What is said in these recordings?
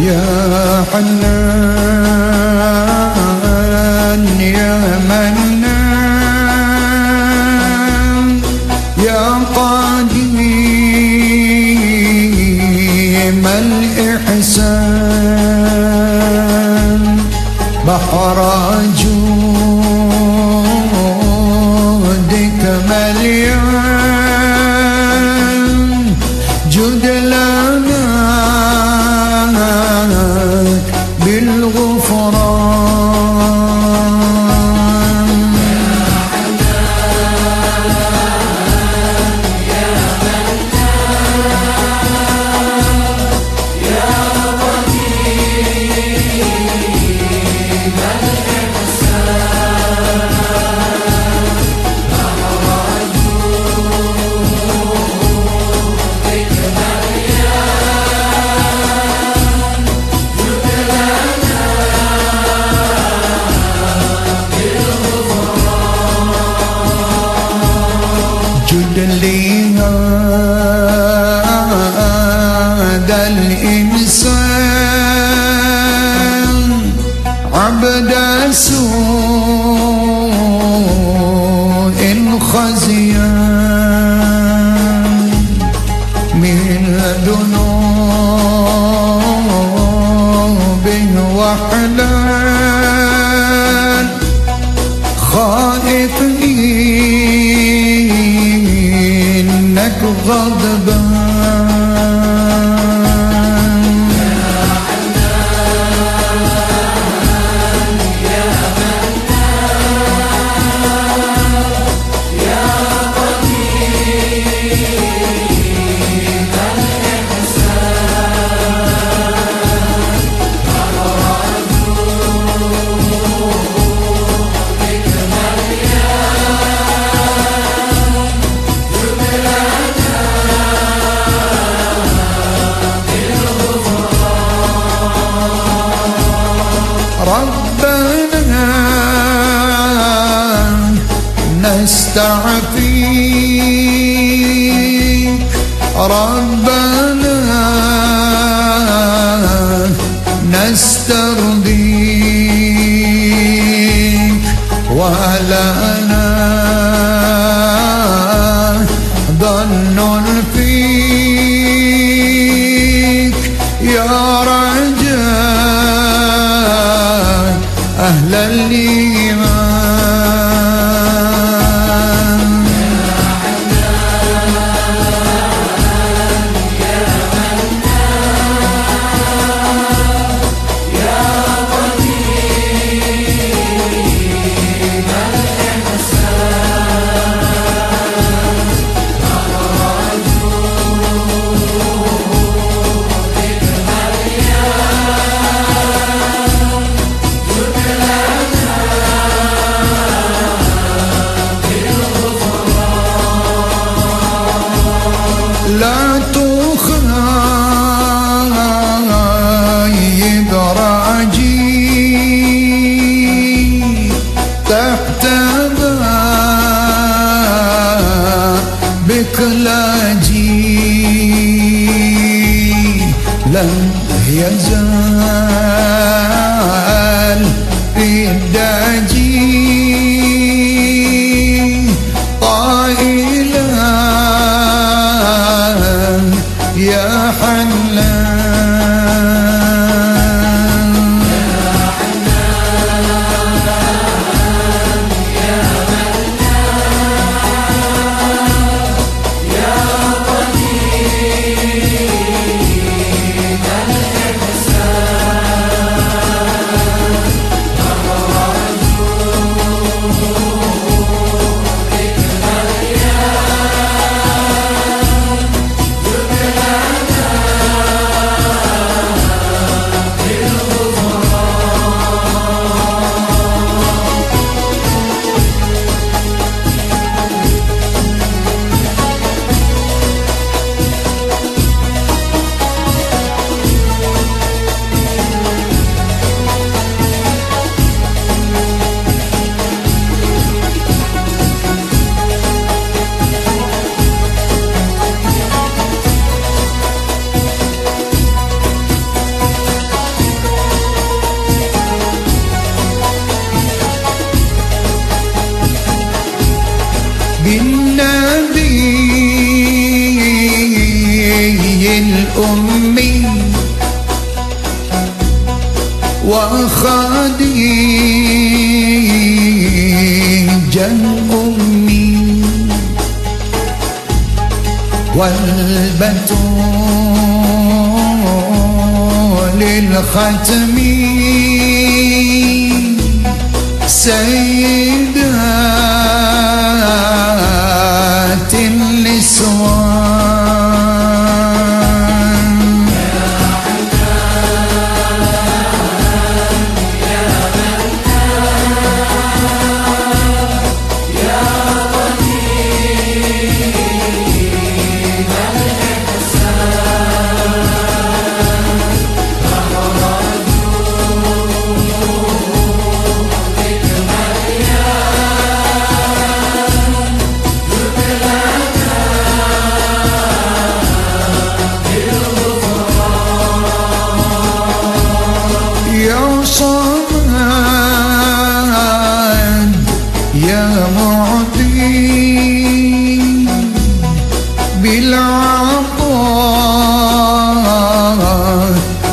يا حنان يا منان يا قديم الإحسان؟ بحر جود عصيان من ذنوبه وحلال. خائفين انك غضب وخديجا أمي. والبتول الختم سيدات بالعطاء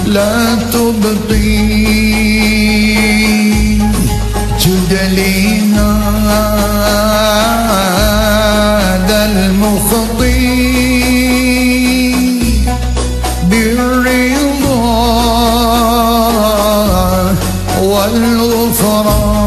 لا تبطي جد لي هذا المخطي بالرضا والغفران.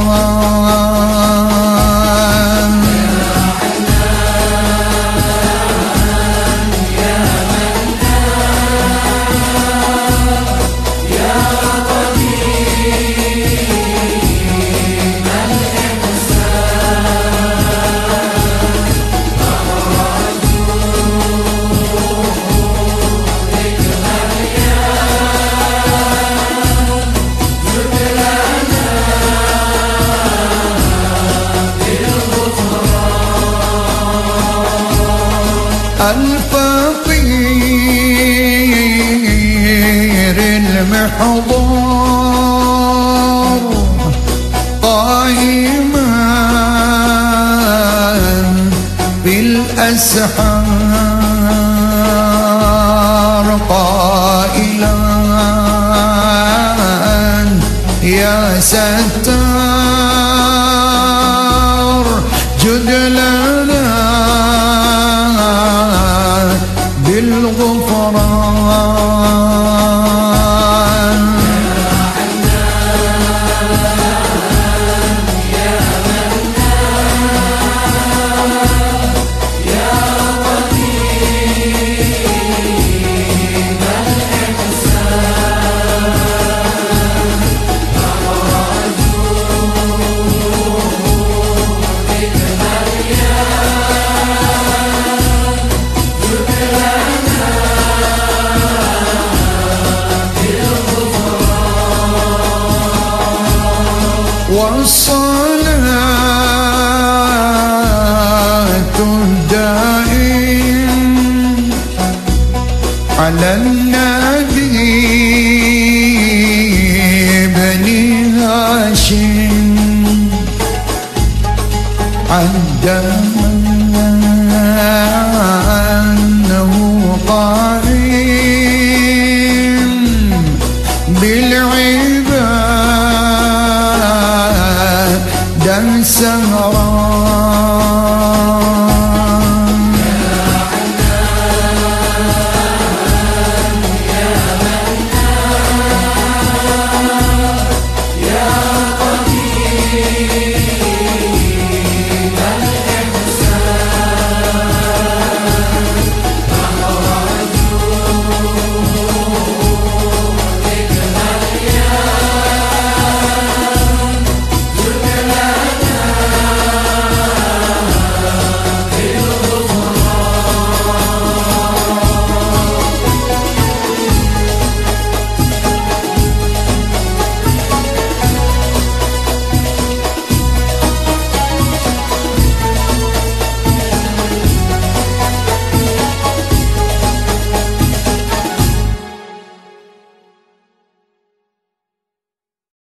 بالأسحار